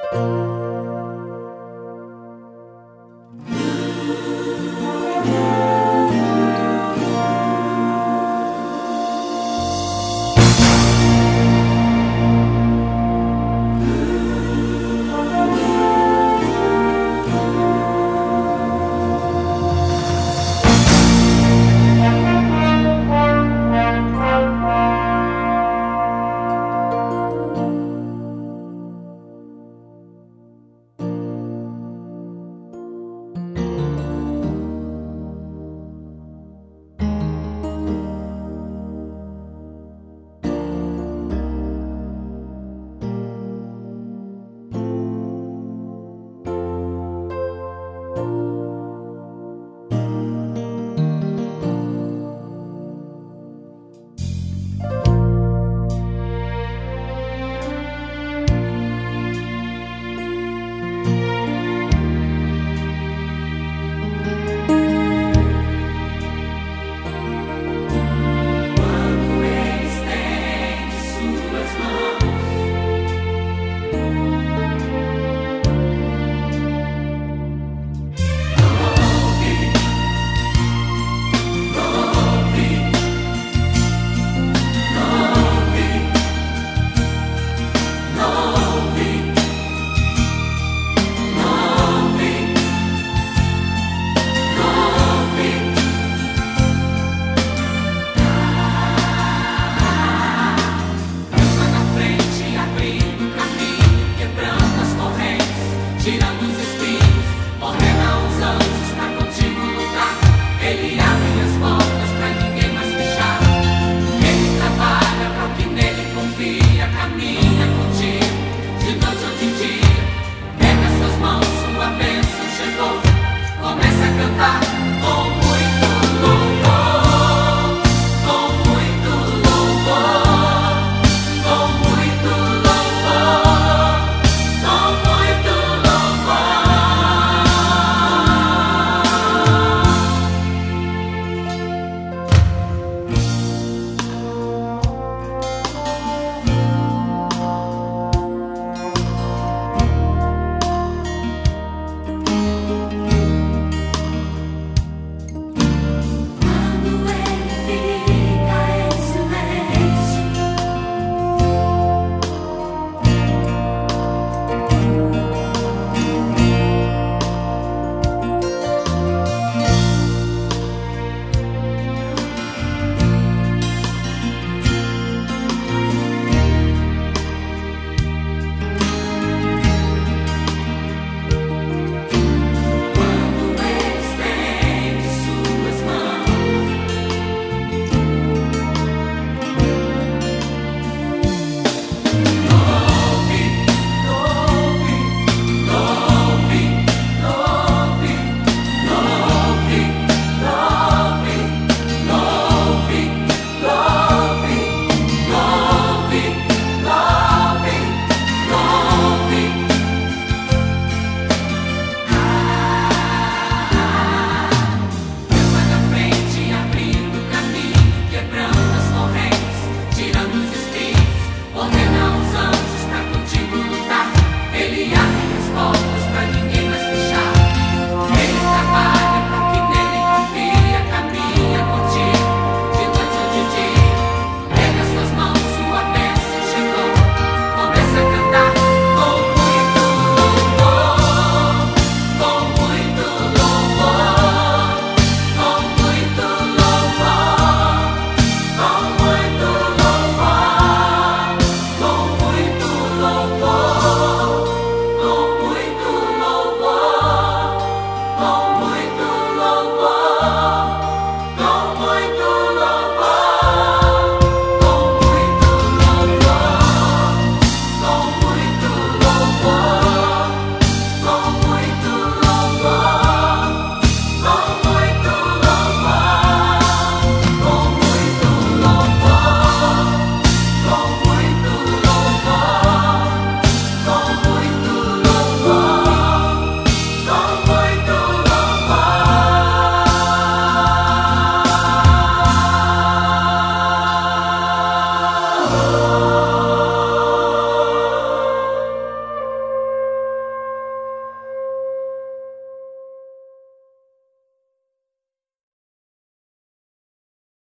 Música